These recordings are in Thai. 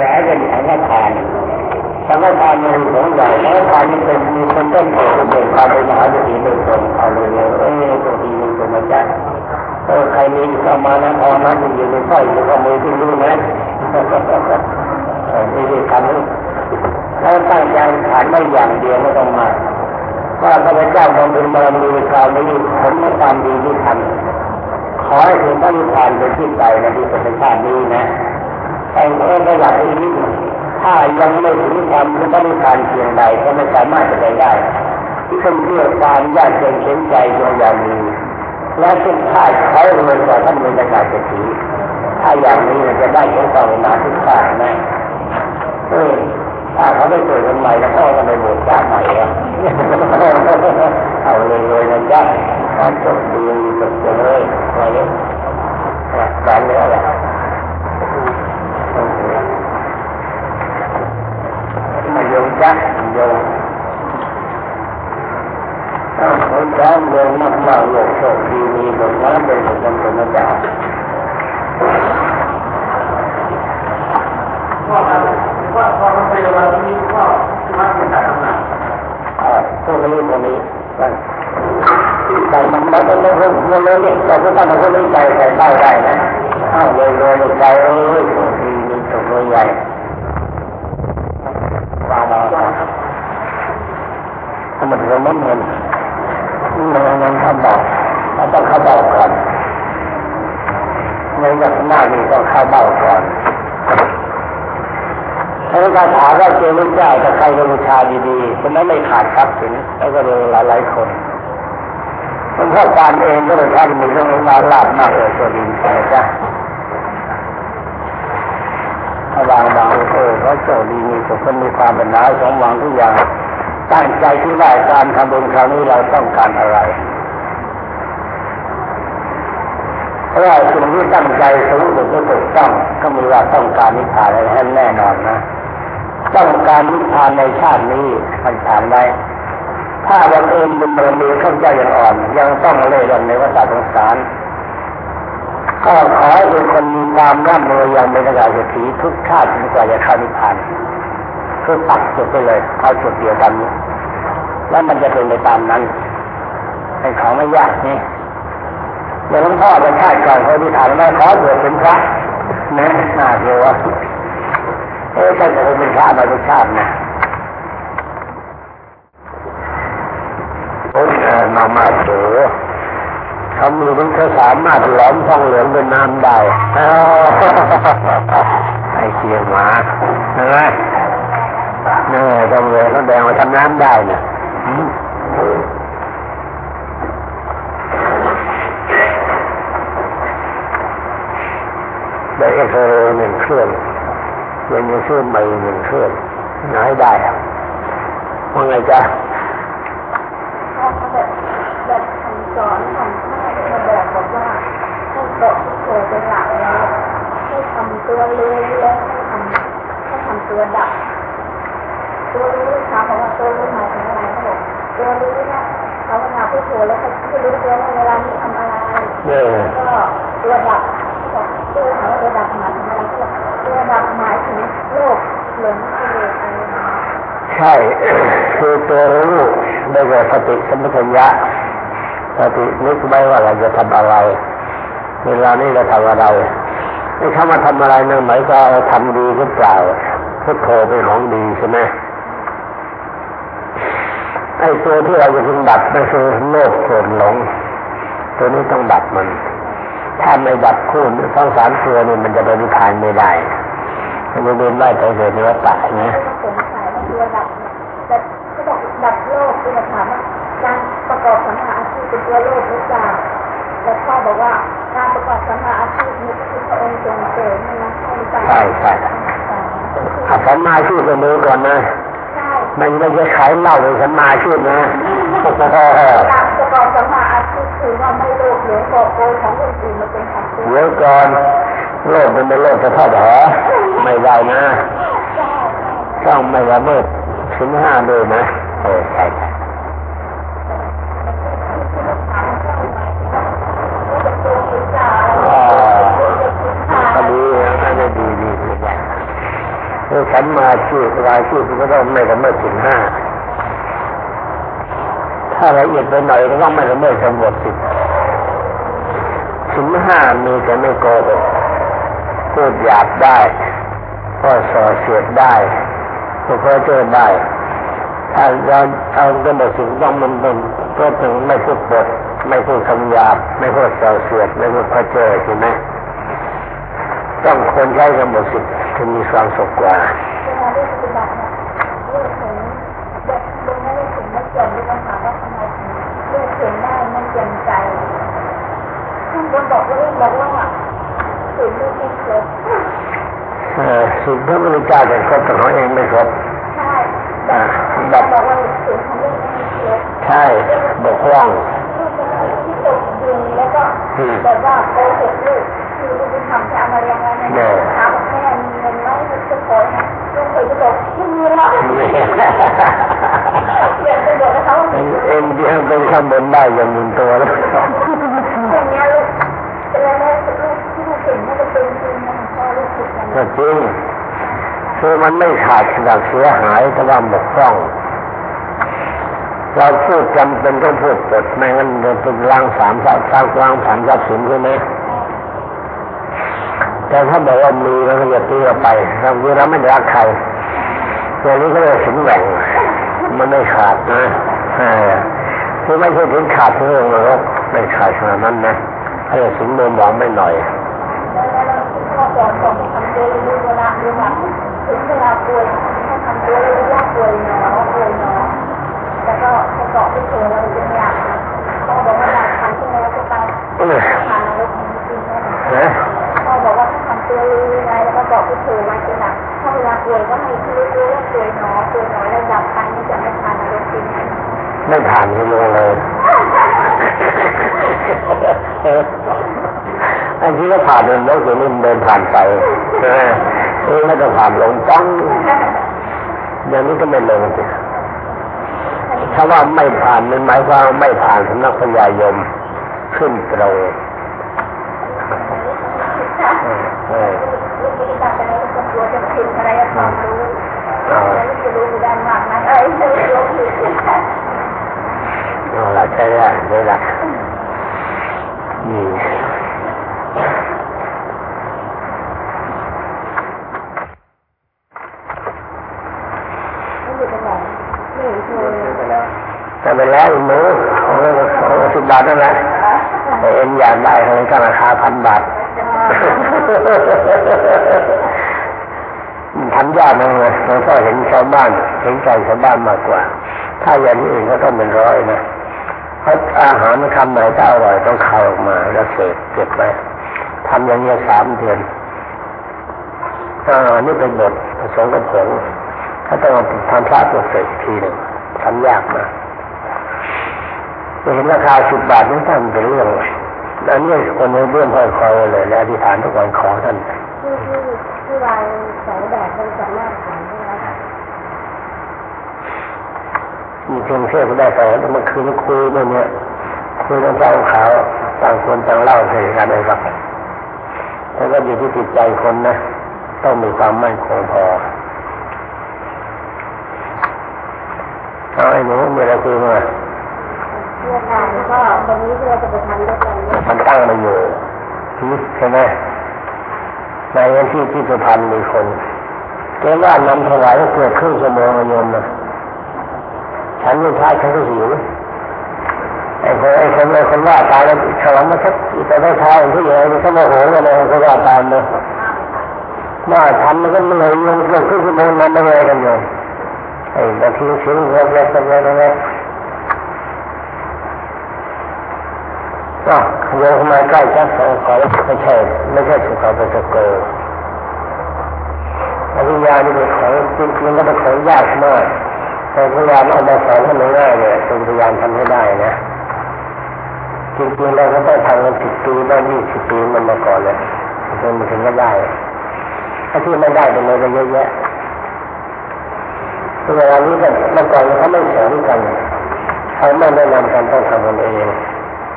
หลายเป็นสังฆทานสังฆทานมีสองอย่างสังฆทานนี่เป็นมีคนต้นเหตุเป็นความเป็นมหาวิถีโดยตรงเอาเลยเออตัวดีมีตัวมาจากเออใครมีเข้ามานะพอนะมันอยู่ในสร้อยู่กับมือที่รู้นะนี่คือคำนี้แล้วตั้งใจฐานไม่อย่างเดียวไม่ต้องมาว่าพระเจ้าบำเพ็ญบารมีคราวนี้ผมไม่ตามดีที่ทำขอให้ถึงพระนิพพานเป็นที่ใจในที่เป็นชาตินี้นะ แต่งเองก็อยากอีกถ้ายังไม่ถึงความถึงพระนิพพานเพียงใดก็ไม่สามารถจะไปได้ขึ้นเพื่อความยากจนเข็นใจดวงอย่างนี้และซึ่งถ้าเขาเรียนต่อท่านเป็นประกาศเศรษฐีถ้าอย่างนี้จะได้ผลต่อเวลาทุกชาตินะเออถ้าเขาไม่เกิดคนใหม่แล้วเขาก็ไปบวชชาติใหม่แล้วเอาเลยเลยนะจ๊ะการจบดีมีจบเลยอะไรเนี่ยการเนื้อแหละ มาโยงจ๊ะโยงถ้าคนจ้าโยงมากมากโลกโชคดีมีบทน้ำเป็นคนเป็นคนจ้า ว่าว่าพอมันไปวันนี้ก็มาเป็นการทำงานพวกนี้พวกนี้แต่มันมันมันมันมันมันเนี่ยเราก็ต้องมาคนนี้ใจใส่เต้าได้นะอ้าวเลยเลยใจเอ้ยมีมีตัวใหญ่วางมาถ้ามันเริ่มมันเงินเงินเงินข้าบอกเราต้องข้าบอกก่อนเงินจากหน้านี่ต้องข้าเบ้าก่อนถ้าการถามว่าเจริญเจ้าจะใครจะบูชาดีๆคนนั้นไม่ขาดทรัพย์สินแล้วก็เลยหลายๆคนมันเข้าการเองก็เลยท่านมีเรื่องมาลาบมากเลยตัวดีใช่ไหมจ๊ะ วางวางเออเขาเจ้าดีมีสุขคนมีความเป็นน้าสมหวังทุกอย่างตั้งใจที่ว่าการทำบุญคราวนี้เราต้องการอะไรเพราะว่าสิ่งที่ตั้งใจสูงสุดก็ถูกต้องก็มีว่าต้องการนิพพานอะไรแน่นอนนะ ต้องการนิพพานในชาตินี้มันถามได้ถ้าวันเอิญบุญบารมีข้าพเจ้ายังอ่อน ยังต้องเล่ร่อนในวัฏสงสาร ก็ขอให้เป็นคนมีความร่ำรวยอย่างเป็นกระดาษเศรษฐีทุกชาติจนกว่าจะเข้านิพพานคือตัดจุดไปเลยเอาจุดเดียวกันนี้ แล้วมันจะเป็นไปตามนั้นเป็นของไม่ยากนี่เดี๋ยวหลวงพ่อเป็นชาติก่อนเขาที่ถามว่าขอเกิดเป็นพระนะน่าเชื่อว่าเอ๊ะถ้าจะเป็นพระมาทุกชาตินะโอ้ยมามาเถอะ เขามีมันเขาสามารถหลอมทองเหลืองเป็นน้ำได้ไอ้เสียงหมาเห็นไหมเนี่ยทองเหลืองเขาแดงมาทำน้ำได้เนี่ยได้เอ็กซเรย์หนึ่งเครื่องยังมีเครื่องใหม่หนึ่งเครื่องไหนได้ว่าไงจ๊ะ แบบแบบคำสอนของท่านแบบบอกว่าให้บอกที่เคยเป็นหลักแล้วให้ทำตัวเลื้แล้วให้ทำให้ทำตัวดับ ตัวรู้ถามว่าตัวรู้หมายถึงอะไรเขาบอกตัวรู้เนี่ยภาวนาพุทโธแล้วเขาจะรู้ตัวว่าเวลานี้ทำอะไรแล้วก็ตัวดับบอกตัวถามว่าตัวดับหมายถึงอะไรเขาบอกตัวดับหมายถึงโลกหลงกิเลสอะไรนะใช่คือตัวรู้ได้แก่สติสัมปชัญญะสตินึกไว้ว่าเราจะทำอะไร เวลานี้เราทำอะไร ไอ้คำว่าทำอะไรนั่นหมายก็เราทำดีหรือเปล่าพุทโธเป็นของดีใช่ไหมไอ้ตัวที่เราจะพึงดับก็คือโลภโกรธหลง ตัวนี้ต้องดับมัน ถ้าไม่ดับคู่ทั้งสามตัวนี่มันจะไปนิพพานไม่ได้มันจะเดินไล่ไปเกิดในวัฏฏะนะดับโลกคือถามว่าการประกอบสัมมาอาชีพเป็นตัวโลกหรือเปล่า แล้วพ่อบอกว่าการประกอบสัมมาอาชีพนี่ก็คือพระองค์ทรงเสริมนะใช่หรือเปล่าใช่ใช่อาสัมมาชีพเป็นมือก่อนนะใช่มันไม่ใช่ขายเหล้าเลยสัมมาชีพนะการประกอบสัมมาอาชีพคือว่าไม่โลภหลงกอบโกยของคนอื่นมาเป็นของตัวเดี๋ยวก่อนโลกมันเป็นโลกจะทอดแหไม่ได้นะต้องไม่ละเมิดถึงห้าด้วยนะเออใช่ คือฉันมาชื่อรายชื่อก็ต้องไม่ละเมิดสินห้าถ้าละเอียดไปหน่อยก็ต้องไม่ละเมิดกำหนดสิทธิ์สินห้ามีแต่ไม่โกหกพูดหยาบได้ก็ส่อเสียดได้ก็เพ้อเจ้อได้ถ้าเราเอากำหนดสิทธิ์ต้องมันเป็นก็ถึงไม่พูดบทไม่พูดคำหยาบ ไม่พูดส่อเสียดไม่พูดเพ้อเจ้อใช่ไหม ต้องคนใช้กำหนดสิทธิ์ถึงมีความสุขกว่าเวลาได้ปฏิบัติเนี่ยเลือกเห็นเด็กดูไม่ได้ถึงไม่เกี่ยวด้วยปัญหาว่าทำไมถึงเลือกเห็นได้ไม่เต็มใจท่านก็บอกว่าเรื่องบอกว่าถึงไม่ได้ครบเออสิ่งที่พระพุทธเจ้าจะครบแต่ของเองไม่ครบใช่แบบแบบบอกว่าถึงทำเรื่องไม่ได้ครบใช่บกพร่องลูกที่ตกดินแล้วก็แบบว่าโกหกลูกคือลูกทำ แค่เอามาเลี้ยงไว้ในถามแม่มีเงินไหมลูกจะขอนะลูกเคยจะบอกไม่มีหรอกเรียเองเป็นข้างบนได้อย่างหนึ่งตัวแล้วอย่างเงี้ยลูกเป็นอะไรลูกที่เก่งไม่จะเป็นจริงนะพ่อลูกผิดกันก็จริงคือมันไม่ขาดขนาดเสียหายแต่ว่าบกพร่อง เราพูดจำเป็นต้องพูดกดไม่งั้นเดินเป็นล้างสามทรัพย์ล้างล้างสามทรัพย์สินใช่ไหม แต่ถ้าบอกว่ามีแล้วก็อย่าตีออกไปเราคือเราไม่ได้รักใครตัวนี้ก็เลยสินแหว่งมันไม่ขาดนะเออคือไม่ใช่ถึงขาดเรื่องนรกไม่ขาดขนาดนั้นนะให้สินมือหมองไม่หน่อยแล้วแล้วพ่อสอนของทำตัวรู้เวลาเวลาถึงเวลาป่วยให้ทำตัวรู้ว่าป่วยเนาะป่วยเนาะแล้วก็ให้เกาะที่เธอเราจะอยากพ่อบอกว่าอยากทำที่เราจะไปเออทานนรกจริงๆนะ ตัวรู้ยังไงแล้วก็บอกที่เธอไว้จะหนักถ้าเวลาป่วยก็ให้รู้รู้ว่าป่วยเนาะป่วยเนาะแล้วดับไปนี่จะไม่ทานนรกจริงไม่ผ่านกันเลยอันที่ก็ผ่านเดินรถคือมันเดินผ่านไปเองไม่ต้องผ่านลงจังเดี๋ยวนี้ก็ไม่ลงสิถ้าว่าไม่ผ่านมันหมายความว่าไม่ผ่านสำนักพญายมขึ้นตรง เออลูกไม่ได้ตัดอะไรก็กลัวจะผิดอะไรความรู้แล้วจะรู้ด้านมากนั้นเอ้ยจะรู้ผิดเอาละใช่ได้ได้ละนี่ไม่ดูตรงไหนไม่เห็นเธอแต่ไปแล้วอีกมือของของสิบาทนั่นแหละแต่เอ็นอยากได้เขาเลยก็ราคาพันบาท ทำยากนะเลยเราก็เห็นชาวบ้านเห็นใจชาวบ้านมากกว่า ถ้าอย่างนี้อื่นก็ต้องเป็นร้อยนะเพราะอาหารคำไหนถ้าอร่อยต้องเข้าออกมา แล้วเสพเก็บไว้ทำอย่างนี้สามเดือนอ่านี่เป็นบทผสมกับผงถ้าต้องทำพระตัวเสร็จทีหนึ่งทำยากมากเห็นราคาสิบบาทนี่ท่านเป็นเรื่องเลย อันนี้คนในเรื่องค่อยคอยเลยและอธิษฐานทุกวันขอท่านที่ที่ที่วางแสงแดดบนจากหน้าขายใช่ไหมคะมีเพียงเชื่อก็ได้แต่เมื่อคืนคุยเรื่องเนี้ยคุยเรื่องเจ้าขาวต่างคนต่างเล่าเหตุการณ์ให้ฟังแต่ก็อยู่ที่จิตใจคนนะต้องมีความมั่นคงพอเอาไอ้หนูมีอะไรคุยมาเพื่อการก็ วันนี้เราจะไปทำด้วยกันมันตั้งมาอยู่ที่ใช่ไหมในวันที่ที่สุพรรณมีคนแกว่านำถวายเกือบครึ่งชั่วโมงอะโยมนะฉันไม่พลาดฉันก็หิวไอ้คนไอ้คนไอ้คนว่าตายแล้วฉลองมาสักแต่ได้ท้ายที่อย่มันก็โมโหกันเลยเขาว่าตามเลยว่าทำมันก็เหนื่อยลงลงครึ่งชั่วโมงนั้นไม่เลยกันโยมไอ้บางทีเสียงเล็กๆเล็กๆเล็ กๆก็โยมมาใกล้จักสองขอไม่ใช่ไม่ใช่สุขภาพโกอริยานี่เป็นของจริงๆก็เป็นของยากมากแต่พยายามเอามาสอนให้มันง่ายเนี่ยเป็นพยายามทำให้ได้นะจริงๆเราก็ต้องทำกันสิบปีได้ยี่สิบปีมันมาก่อนเลยจนมันถึงก็ได้ถ้าที่ไม่ได้เป็นเลยก็เยอะแยะเวลานี้ก็เมื่อก่อนเขาไม่สอนกันเขาไม่แนะนำกันต้องทำกันเอง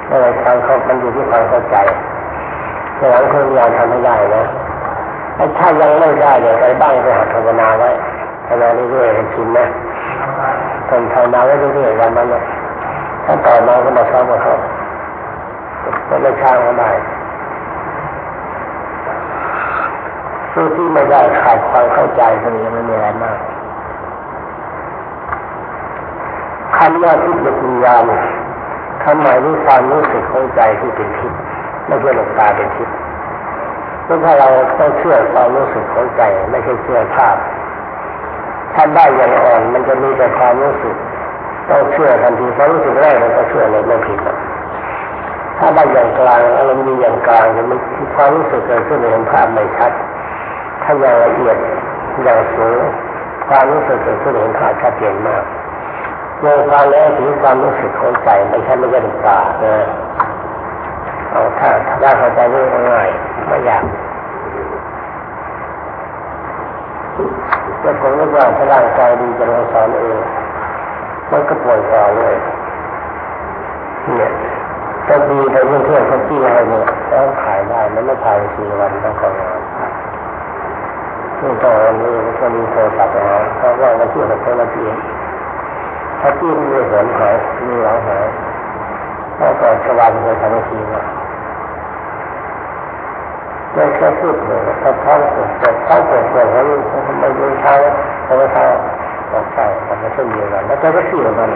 อะไรความเขามันอยู่ที่ความเข้าใจแต่หลังคนยายาทำให้ได้นะถ้ายังไม่ได้เดี๋ยวไปบ้างไปหัดภาวนาไว้ภาวนาเรื่อยๆเป็นชินนะทนภาวนาไว้เรื่อยๆวันนั้นนะถ้าต่อมาก็มาซ้อมกับเขาก็ไม่ช้างก็ได้ผู้ที่ไม่ได้ขาดความเข้าใจตรงนี้ไม่มีอะไรมากคำว่าทิพย์ปัญญา คำหมายรู้ความรู้สึกของใจที่เป็นทิพย์ไม่ใช่หลงตาเป็นทิพย์เพราะถ้าเราต้องเชื่อความรู้สึกของใจไม่ใช่เชื่อภาพถ้าได้อย่างอ่อนมันจะมีแต่ความรู้สึก ต้องเชื่อทันทีความรู้สึกแรกเราก็เชื่อเลยไม่ผิดถ้าได้อย่างกลางอารมณ์มีอย่างกลางมันความรู้สึกเกิดขึ้นเห็นภาพไม่ชัด ถ้าอย่างละเอียดอย่างสูงความรู้สึกเกิดขึ้นเห็นภาพชัดเจนมาก ลงฟังแล้วถึงความรู้สึกของใจไม่ใช่ไม่ใช่ดตานะเอาถ้าถ้าเข้าใจง่ายไม่ยากแต่ผมนึกว่าถ้าร่างกายดีจะลงสอนเองมันก็ป่วยต่อเลยเนี่ยจะดีแต่เพื่อนเพื่อนเขาจี้อะไรเนี่ยต้องขายได้มันไม่ขายสี่วันต้องขอนานนี่ตอนนี้ก็มีโทรศัพท์นะเขาะว่ามาเชื่อกับเจ้าหน้าที่ ถ้าจี้มีเห็นหายมีหลังหายแล้วก็สว่างเลยทำทีว่าไม่แค่พูดเลยถ้าท้องปวดปวดท้องปวดปวดเขาไม่ยืนเท้าเขาไม่เท้าบอกใช่ทำไม่ใช่เดียวกันแล้วก็เสี่ยมัน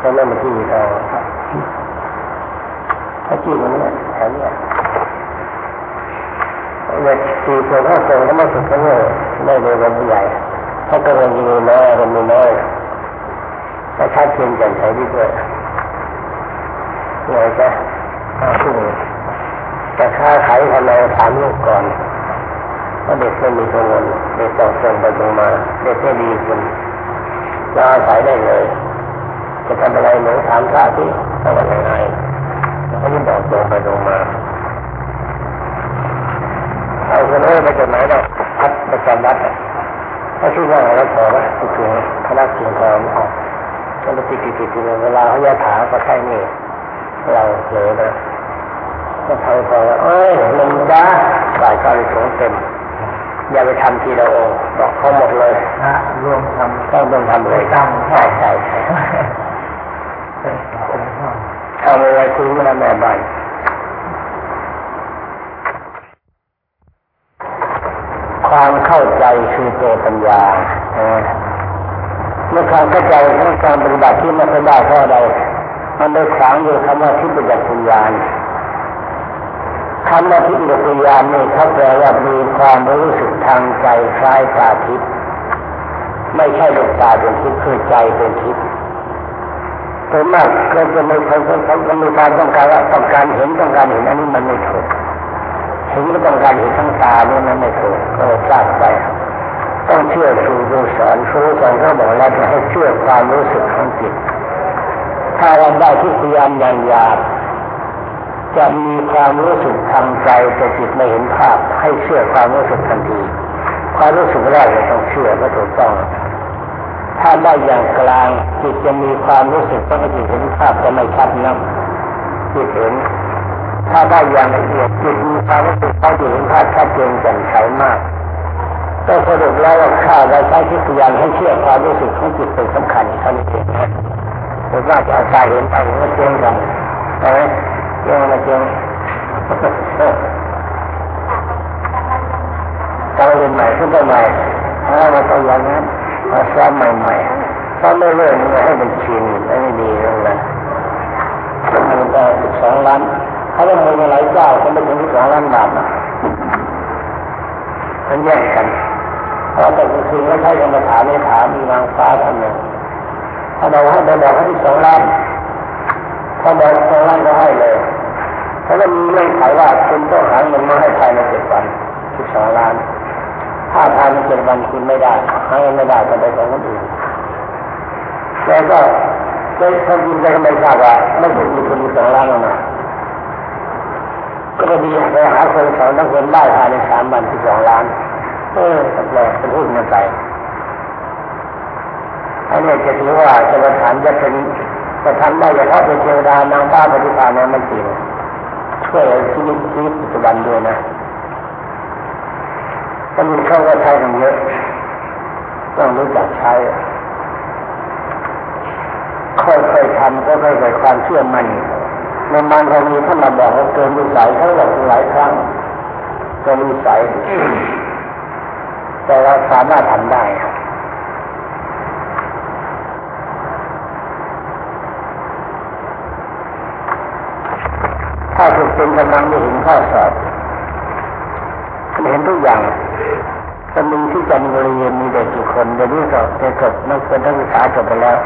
แล้วนั่นมันที่มีเทองถ้าจี้มันเนี่ยแถมเนี่ยเนี่ยสี่คนห้าคนก็ไม่สุดก็เนี่ยไม่เลยวันใหญ่ถ้าเก็มันมีน้อยมันมีน้อย แต่ถ้าชัดเจนแจ่มใสดีด้วยเลยจะห้าทุ่มจะค้าขายทำไมถามลูกก่อนเพราะเด็กไม่มีกังวลเด็กต้องตรงไปตรงมา เด็กไม่ดีคุณจะอาศัยได้เลย จะทำอะไรหนูถามพระที่ทำอะไรไงเขาไม่บอกตรงไปตรงมาเอาคนเอ้ยไปจากไหนเนาะพัดประจำวัดถ้าชื่อว่าอะไรแล้วพอไหมติดถึงคณะเสียงทองออก ก็ติดติดติดเวลาเขาจะถามก็ใช่นี่เราเผลอนะก็ทำต่อเอ้ยมันด้าฝ่ายก็เลยถงเต็มอย่าไปทำทีละองค์บอกเขาหมดเลยนะรวมทำต้องต้องทำเลยตั้งใช่ใช่ใช่ทำอะไรคุยมาแม่บ้านความเข้าใจคือตัวปัญญา เมื่อความเข้าใจของการปฏิบัติที่ไม่ได้เพราะอะไรมันได้ขวางอยู่คำว่าทิฏฐิปัญญาคำว่าทิฏฐิปัญญานี่เขาแปลว่ามีความรู้สึกทางใจคล้ายตาทิพย์ไม่ใช่ดวงตาเป็นทิพย์คือใจเป็นทิพย์โดยมากก็จะม่คนคนคนก็มีการต้องการว่าต้องการเห็นต้องการเห็นอันนี้มันไม่ถูกเห็นก็ต้องการเห็นทั้งตาเนี่ยมันไม่ถูกก็เลยพลาดไป ต้องเชื่อครูดูสอนครูสอนเขาบอกแล้วจะให้เชื่อความรู้สึกของจิต ถ้าเราได้ที่พยายามอย่างยาบจะมีความรู้สึกทางใจแต่จิตไม่เห็นภาพ ให้เชื่อความรู้สึกทันทีความรู้สึกแรกเราต้องเชื่อว่าถูกต้อง ถ้าได้อย่างกลางจิตจะมีความรู้สึกต้องจิตเห็นภาพจะไม่ชัดนักจิตเห็น ถ้าได้อย่างละเอียดจิตมีความรู้สึกต้องจิตเห็นภาพชัดเจนแจ่มใสมาก ก็สรุปแล้วว่าข้าเราใช้ทิฏฐิยานให้เชื่อความรู้สึกของจิตเป็นสำคัญเท่านี้เองนะแต่ว่าจะเอาใจเห็นไปมันเจงกันใช่ไหมเจงมาเจงเราเรียนใหม่ขึ้นไปใหม่ถ้าเราต้องอย่างนั้นมาซ้อมใหม่ๆซ้อมเรื่อยๆมันให้มันชินไม่ดีตรงนั้นมันก็สิบสองล้านเขาจะมีหลายเจ้าเขาไม่ถึงสิบสองล้านบาทนะมันแย่งกัน พอแต่กลางคืนก็ใช้กรรมฐานในฐานมีนางฟ้าท่านหนึ่งถ้าเราให้เราบอกให้ที่สองล้านถ้าบอกสองล้านก็ให้เลยถ้าเรามีเงื่อนไขว่าคุณต้องหาเงินมาให้ภายในเจ็ดวันที่สองล้าน ถ้าภายในเจ็ดวันคุณไม่ได้หาเงินไม่ได้ก็ไปของคนอื่นแล้วก็ได้ทำจริงใจก็ไม่ทราบว่าไม่ถูกมีคนมีสองล้านหรอกนะก็จะมีไปหาคนสองนักเรียนได้ภายในสามวันที่สองล้าน เออแปลกเป็นหุ้นมาไปอันนี้จะถือว่าจะมาถามจะเป็นจะทำได้เฉพาะเป็นเทวดานางฟ้าปฏิภาณนั้นมันจริงช่วยชีวิตชีวิตปัจจุบันด้วยนะตอนนี้เขาก็ใช้กันเยอะต้องรู้จักใช้ค่อยๆทำก็ค่อยๆความเชื่อมั่นในบางกรณีท่านมาบอกว่าเกินวิสัยเขาบอกหลายครั้งเกินวิสัย แต่เราสามารถทำได้ถ้าถูกเป็นกำลังไม่เห็นข้อสอบเห็นทุกอย่างคนหนึ่งที่จันทบุรีมีเด็กกี่คนเดี๋ยวนี้ก็จะจบนักเรียนนักศึกษาจบไปแล้ว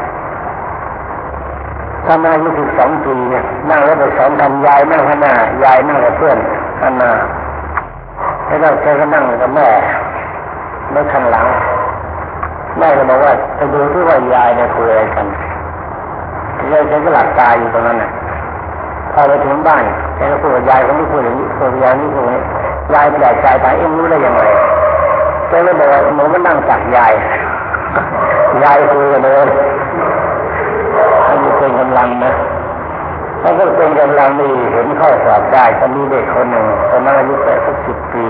ถ้ามาอายุสิบสองปีเนี่ยนั่งรถไปสองคันยายนั่งข้างหน้ายายนั่งกับเพื่อนข้างหน้าแล้วเราเจอก็นั่งกับแม่ แล้วข้างหลังแม่ก็บอกว่าจะดูที่ว่ายายเนี่ยคุยอะไรกันยายแกก็หลับตาอยู่ตรงนั้นน่ะพอไปถึงบ้านแกก็พูดยายคนนี้พูดอย่างนี้พูดยายนี่พูดนี้ยายแปลกใจถามเอ็งรู้ได้ยังไงแกเลยบอกว่าหนูมันนั่งตักยาย ยายคุยกันเลยอันนี้เป็นกำลังนะถ้าก็เป็นกำลังนี่เห็นข้อสอบได้ตอนนี้เด็กคนหนึ่งตอนนั้นอายุแค่สักสิบปี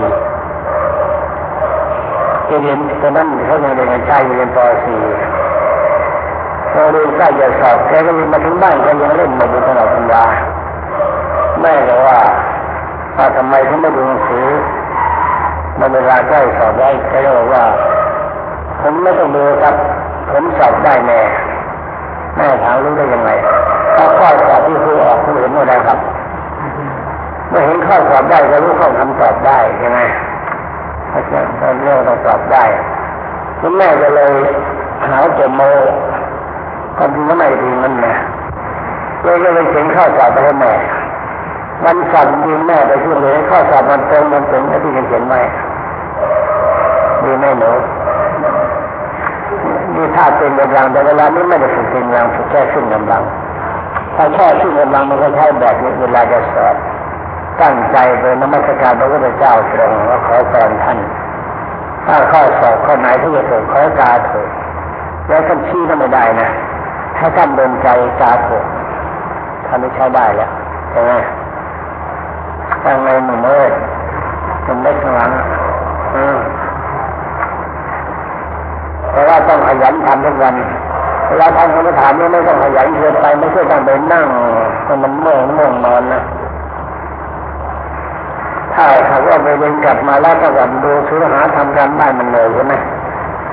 เรียนตอนนั้นเขายังเรียนชายเรียนป .4 พอเรียนใกล้จะสอบแกก็เลยมาถึงบ้านก็ยังเล่นมาดูตลอดเวลาแม่ก็ว่าว่าทำไมถึงไม่ดูหนังสือมื่อเวลาใกล้สอบได้แกก็บอกว่า ผมไม่ต้องดูครับ ผมสอบได้แน่แม่ถามรู้ได้ยังไงถ้าข้อสอบที่ครูออกครูเห็นเมื่อไรครับ เมื่อเห็นข้อสอบได้ก็รู้ข้อคำตอบได้ใช่ไหม เพราะฉะนั้นเรื่องต้องสอบได้คุณแม่ก็เลยหาจะโมความจริงก็ไม่ดีมันนะเลยก็เลยเขียนข้อสอบไปให้แม่มันสอบจริงแม่ไปพูดเลยข้อสอบมันตรงมันเตรงที่เขียนไว้ดีไหมหนูนี่ถ้าเป็นกำลังแต่เวลานี้ไม่ได้ฝึกเป็นกำลังฝึกแค่ขึ้นกำลังถ้าแค่ขึ้นกำลังมันก็ใช้แบบนี้เวลาจะสอบ ตั้งใจเป็นมัสการพระพุทธเจ้าตรงว่าขอพรท่านถ้าข้อสอบข้อไหนที่จะถูกขอกาเถูกแล้วท่านชี้ก็ไม่ได้นะ ถ้าท่านเดินใจกาเถูกท่านไม่ใช้ได้แล้วใช่ไหมทางในหนุ่มเอ้ยมันเล็กข้างหลังอืมแต่ว่าต้องขยันทำทุกวันเวลาทำกรรมฐานนี่ไม่ต้องขยันเกินไปไม่ใช่ต้องไปนั่งมันเมื่อยง่วงนอนนะ ว่าไปเรียนกลับมาแล้วก็แบบดูซื้อหาทำการบ้านมันเลยใช่ไหม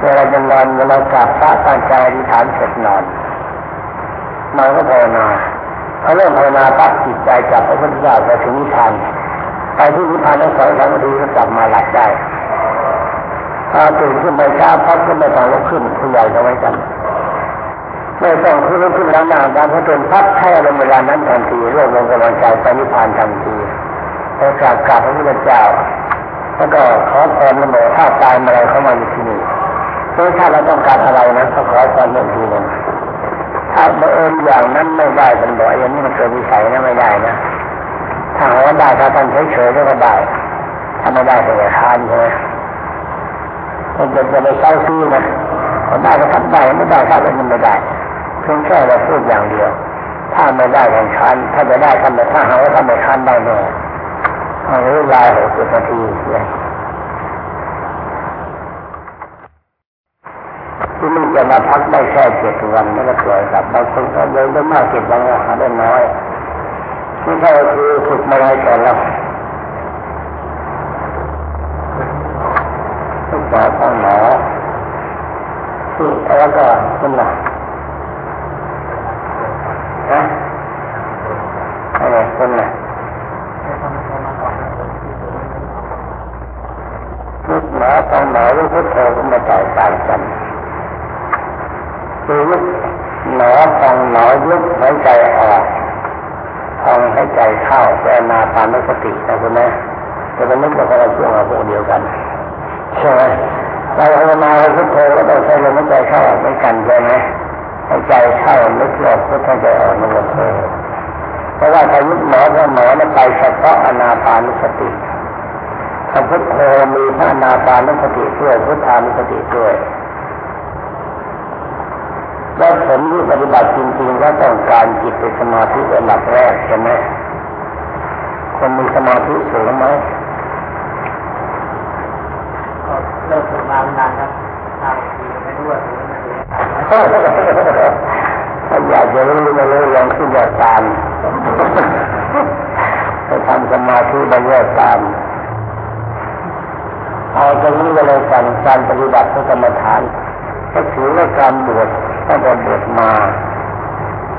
เวลาจะนอนเวลากลับพระตั้งใจอธิษฐานเสร็จนอนนอนก็ภาวนาพอเริ่มภาวนาปั๊บจิตใจกลับไปพุทธเจ้าไปถึงนิพพานไปที่นิพพานแล้วสองสามนาทีก็กลับมาหลับได้ถ้าตื่นขึ้นมาเช้าพักก็ไม่ต้องลุกขึ้นผู้ใหญ่ก็ไว้กันไม่ต้องขึ้นลุกขึ้นแล้างหน้าตามพระเป็นพักให้อารมณ์เวลานั้นทันทีรวบรวมกำลังใจไปนิพพานทันที ไปกราบกราบพระพุทธเจ้าแล้วก็ขอพรนโมถ้าตายเมื่อไรเข้ามาอยู่ที่นี่เมื่อถ้าเราต้องการอะไรนะก็ขอพรหนึ่งทีหนึ่งถ้าบังเอิญอย่างนั้นไม่ได้เป็นบอยอย่างนี้มันเกิดวิสัยนะไม่ได้นะถ้าหาว่าได้ถ้าท่านเฉยๆก็ได้ถ้าไม่ได้ก็อย่าทานใช่ไหมมันจะจะไปเศร้าซื้อนะพอได้ก็ทับได้ไม่ได้ถ้ามันไม่ได้เพียงแค่เราพูดอย่างเดียว ถ้าไม่ได้ทางคานถ้าไม่ได้ทำไม่ถ้าหาว่าทำไม่คานได้แน่เอาเวลายหกสิบนาทีเลยที่นี่จะมาพักได้แค่เจ็ดวันแล้วก็ปล่อยกลับบางคนก็เดินได้มากเจ็ดวันก็หาได้น้อยนี่ก็คือฝึกมาไว้ก่ล้วศึกษาข้างหมอที่แล้วก็คุณล่ะฮะอะไรคุณล่ะทธ หมอตอนหรือพุทธโธก็ไม่ต่างต่างกันคือยุบหนอพองหนอยุบหายใจออกพองหายใจเข้าแปลนาตามสตินะคุณแม่แต่มันไม่ใช่คนละช่วงพวกเดียวกันใช่ไหมเราภาวนาพุทโธก็ต้องใช้ลมหายใจเข้าเหมือนกันใช่ไหมหายใจเข้าลึกๆพุทหายใจออกมันก็เพิ่มเพราะว่าถ้ายุบหนอพองหนอนั้นไปเฉพาะอนาปานุสติ ถ้าพุทโธมีพระอนาปานุสติด้วยพุทธานุสติด้วยแล้วผลที่ปฏิบัติจริงๆก็ต้องการจิตเป็นสมาธิเป็นหลักแรกใช่ไหมคนมีสมาธิสูงไหมเลิกฝึกมานานครับทางทีไม่รู้ว่าถึงไม่รู้ถ้าอยากจะรู้มาเลยลองขึ้นยอดตามไปทำสมาธิบนยอดตาม เอาตรงนี้ก็เลยกันการปฏิบัติพระกรรมฐานก็ถือว่าการบวชตั้งแต่บวชมา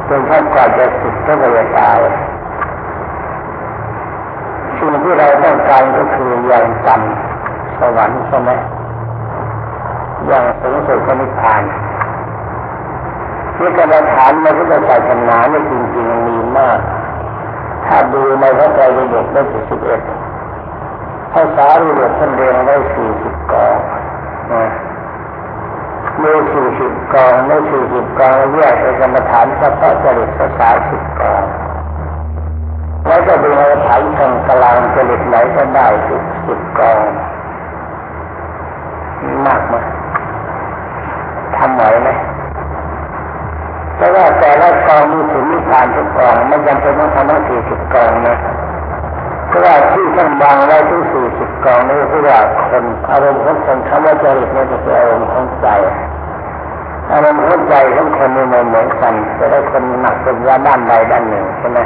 จนท่านกว่าจะสุดก็เลยตายสิ่งที่เราต้องการก็คืออย่างต่ำสวรรค์ใช่ไหมอย่างสูงสุดก็นิพพานที่กรรมฐานในพุทธศาสนาเนี่ยจริงๆมีมาก ถ้าดูในพระไตรปิฎกได้ถึงสิบเอ็ด ภาษาลิบุตรท่านเรียงไว้สี่สิบกองนะมีสี่สิบกองในสี่สิบกองแยกเป็นกรรมฐานเฉพาะจริตภาษาสิบกองแล้วก็เป็นกรรมฐานกลางกลางจริตไหนก็ได้สิบสิบกองมากไหมทำไหวไหมแต่ว่าแต่ละกองมีถึงนิพพานทุกกองไม่จำเป็นต้องทำทั้งสี่สิบกองนะ พระที่ท่านวางไว้ที่สี่สิบกองนี่คือว่าคนอารมณ์ของคนคำว่าจริตนี่คืออารมณ์ของใจอารมณ์ของใจของคนนี่ไม่เหมือนกันแต่ละคนหนักเป็นว่าด้านใดด้านหนึ่งใช่ไหม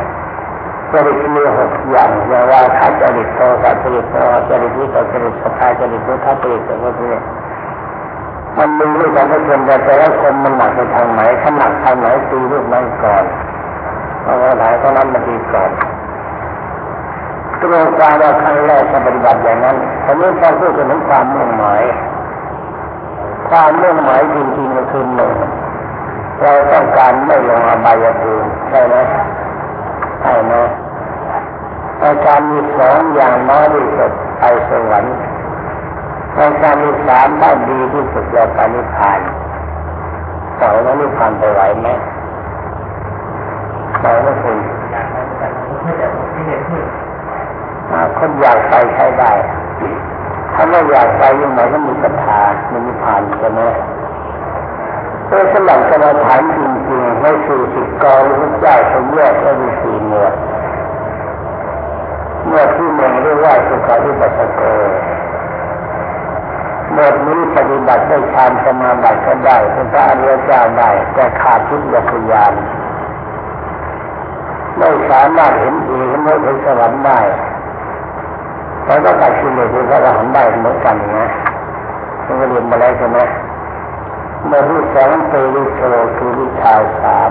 จริตมีหกอย่างอย่างว่าข้าจริตโทสะจริตโมหะจริตวิตกจริตสภาจริตมุทัจริตอะไรพวกนี้มันมีด้วยกันทุกคนแต่แต่ละคนมันหนักไปทางไหนถ้าหนักทางไหนตีรูปนั้นก่อนเพราะว่าหลายตอนนั้นมันดีก่อน กระบวนการว่าครั้งแรกจะปฏิบัติอย่างนั้นทีนี้พอพูดถึงความมุ่งหมาย ความมุ่งหมายจริงๆก็คือหนึ่งเราต้องการไม่ลงอบายภูมิใช่ไหมใช่ไหมอาการมีสองอย่างน้อยที่สุดไปสวรรค์อาการมีสามถ้าดีที่สุดเราไปนิพพานสองแล้วนิพพานไปไหวไหมไหวไหมคุณอยากแต่ไม่แต่ไม่เห็นที่ ถ้า คนอยากไปใช้ได้ถ้าไม่อยากไปยังไงก็มีศรัทธามีนิพพานใช่ไหมเพื่อสลับกรรมฐานจริงๆในสี่สิบกองพระเจ้าทรงแยกไว้เป็นสี่หมวดหมวดที่หนึ่งเรียกว่าสุขาริปัสสโกหมวดนี้ปฏิบัติได้ฌานสมาบัติก็ได้เป็นพระอริยเจ้าได้แต่ขาดทิพยพยานไม่สามารถเห็นดีไม่เห็นสวรรค์ได้ แล้วก็ตัดกิเลสเป็นพระอรหันต์ได้เหมือนกันนะที่เรียนมาแล้วใช่ไหมเมื่อที่สองเตวิโชคือวิชาสาม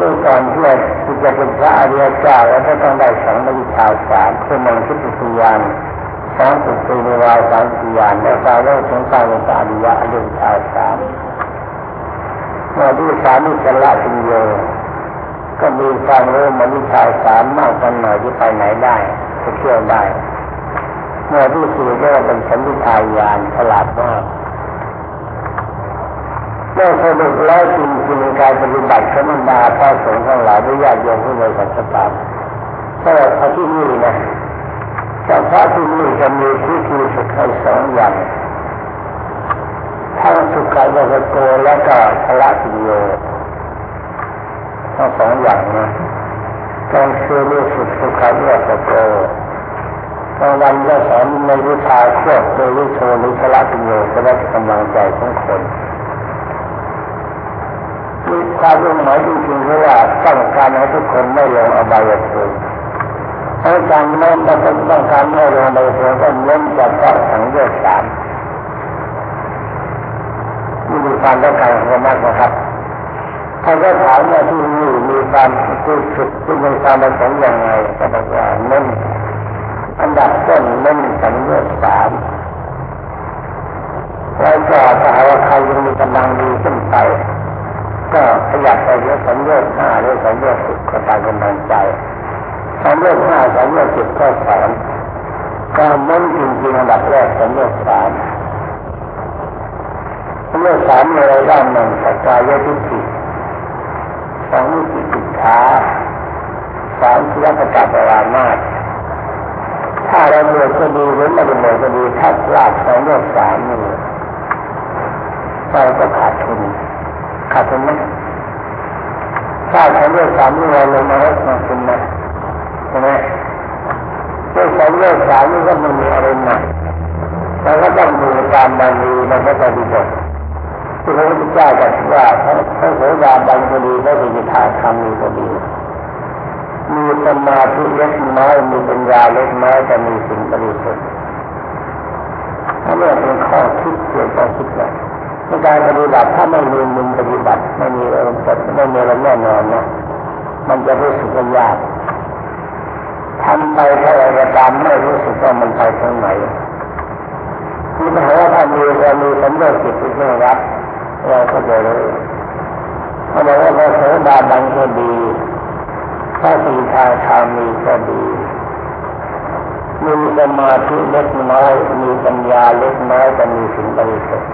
รื่องก่อนที่จะเป็นพระอริยเจ้าแล้วก็ต้องได้สองวิชาสามคือหนึ่งทิฏฐิยานสองสุตินิวาสามสิยานและการเรื่องของการเป็นอริยะเรื่องวิชาสามเมื่อที่สามนิสละปิญโยก็มีความรู้มันวิชาสามมากกันหน่อยที่ไปไหนได้ จะเที่ยวได้ เมื่อที่สี่เรียกว่าเป็นสัมมิทายานฉลาดมากเมื่อสรุปแล้วจริงๆการปฏิบัติขมันดาพระสงฆ์ทั้งหลายด้วยญาติโยมผู้ในสัจธรรมถ้าเราที่นี่นะเฉพาะที่นี่จะมีพิธีสุขให้สองอย่างทั้งสุขายบสโกและก็พระปิโยทั้งสองอย่างนะ กลางคืนรู้สึกสุขายบสโกกลางวันก็สอนในวิชาควบโดยวิโชหรือพระปิโยจะได้กำลังใจของคนมีความมุ่งหมายจริงๆคือว่าต้องการให้ทุกคนไม่ลงอบายภูมิถ้าการไม่ต้องต้องการไม่ลงอบายภูมิก็เน้นเฉพาะสังโยชน์สามนี่มีความต้องการของมากนะครับ ถ้าก็ถามว่าที่นี่มีความรู้สึกที่มีความประสงค์อย่างไรก็บอกว่าเน้นอันดับต้นเน้นสังโยชน์สามแล้วก็ถ้าหากว่าใครยังมีกำลังดีขึ้นไป ก็ขยับไปเยอะสัญญาห้าหรือสัญญาสิบก็ตามกำลังใจสัญญาห้าสัญญาสิบก็สอนก็มุ่งจริงๆอันดับแรกสัญญาสามสัญญาสามในระด้านหนึ่งสกายทิฏฐิ สองนิสิติขาสามศิลปกรรมปรามาสถ้าเราเมื่อก็ดีหรือไม่เมื่อก็ดีถ้าพลาดสัญญาสามนี่เราก็ขาดทุนขาดทุนไหมถ้าฉันเลือกสามนี่เราลงมาแล้วขาทุนนะใช่ไหมเลือกสามเลือกสามนี่ก็มันมีอะไรหนักเราก็ต้องดูตามบาลีในพระไตรปิฎกที่ พระพุทธเจ้าตรัสว่าพระพระโสดาบันก็ดีพระสิกขาคำมีก็ดีมีสมาธิเล็กน้อยมีปัญญาเล็กน้อยแต่มีสิ่งบริสุทธิ์อันนี้เป็นข้อคิดเกี่ยวกับคิดเลยในการปฏิบัติถ้าไม่มีมุมปฏิบัติไม่มีอารมณ์ไม่มีอะไรแน่นอนนะมันจะรู้สึกว่ายากทำไปเท่าไรก็ตามไม่รู้สึกว่ามันไปทางไหนมีปัญหาว่ามีเรามีสำเร็จจิตที่ไม่รับ เราก็จะรู้เขาบอกว่าพระโสดาบันก็ดีพระสีทาคามีก็ดีมีสมาธิเล็กน้อยมีปัญญาเล็กน้อยแต่มีสิ่งบริสุทธิ์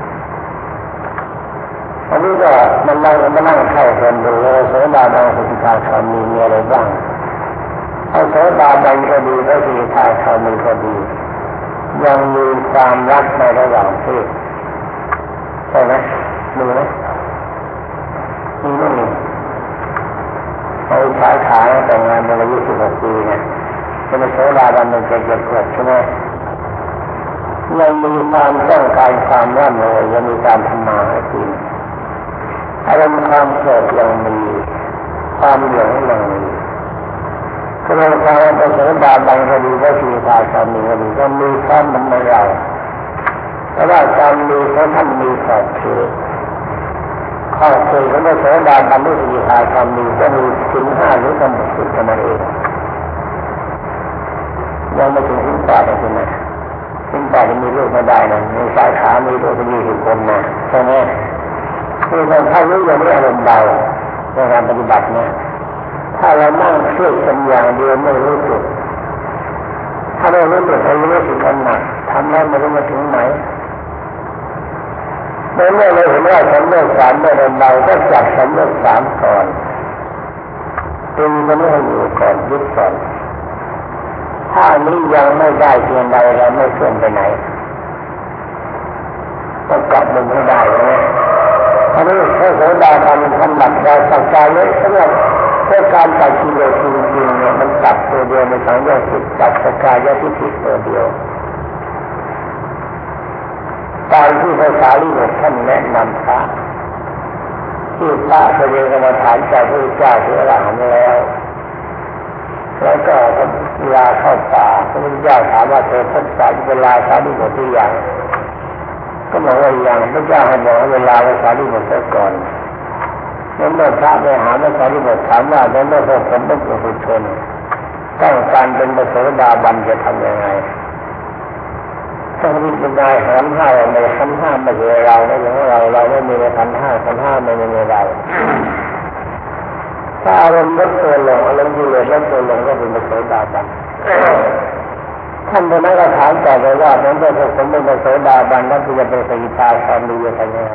อันนี้ก็มันนั่งมันนั่งเข้ากันดูว่าโสดาบันสีทาคามีมีอะไรบ้างพระโสดาบันก็ดีพระสีทาคามีก็ดี ยังมีความรักในระหว่างเพศใช่ไหม มีไหมมีไม่มีไอ้ชายขายแต่งงานเป็นอายุสิบหกปีเนี่ยเป็นโสดาบันเป็นเจ็ดเจ็ดขวบใช่ไหมยังมีความต้องการความร่ำรวยยังมีการทำมาหากินอารมณ์ความโกรธยังมีความเหลืองยังมีก็เลยกายเป็นสดาบันก็ดีก็สีทาสามีก็ดีก็มีความมันในเราแต่ว่าการมีเของท่านมีขอบเขต ขอบเขตของพระโสดาบันหรือสีทาสามีก็มีถึงห้าหรือกำหนดสิบเท่านั้นเองยังไม่ถึงถึงแปดเลยนะถึงแปดจะมีลูกไม่ได้นะมีสายขามีลูกเป็นยี่สิบคนนะใช่ไหมคือคนถ้ารู้อย่างนี้อารมณ์เบาในการปฏิบัติเนี่ยถ้าเรานั่งเครียดกันอย่างเดียวไม่รู้สึกถ้าไม่รู้สึกให้รู้สึกมันหนักทำแล้วม่รู้มาถึงไหน เมื่อเราเห็นว่าสำเร็จสามไม่เบาก็จับสำเร็จสามก่อนตึงก็ไม่ให้อยู่ก่อนยึดก่อนถ้านี้ยังไม่ได้เพียงใดเราไม่เคลื่อนไปไหนต้องกลับมุมให้ได้นะอันนี้พระโสดาบันทำหลักเราสักการเลยสำหรับเพื่อการตัดกิเลสจริงๆเนี่ยมันตัดตัวเดียวในสังโยชน์ตัดสกายทิฏฐิตัวเดียว ตามที่ภาษาลิบุตรท่านแนะนำพระที่พระเรียนกรรมฐานจากพระเจ้าเสอรหันแล้ว แล้วก็เวลาเข้าป่าพระพุทธเจ้าถามว่าเธอพบสายเวลาสารีบุตรที่ยังก็บอกว่ายังพระเจ้าให้บอกเวลาภาษาลิบุตรก่อนนั้นเมื่อพระไปหาภาษาลิบุตรถามว่าแล้วเมื่อผมเป็นปุถุชนต้องการเป็นพระโสดาบันจะทำยังไง ถ้าพิจารณาขันห้าในขันห้าไม่ใช่เราไม่ใช่เราเราไม่มีในขันห้าขันห้าไม่มีในเราถ้าอารมณ์ลดตัวลงอารมณ์กิเลยลดตัวลงก็เป็นพระโสดาบันท่านพนักงานถามต่อไปว่านั้นถ้าผมเป็นพระโสดาบันแล้วจะเป็นสกิทาความดีจะทำยังไง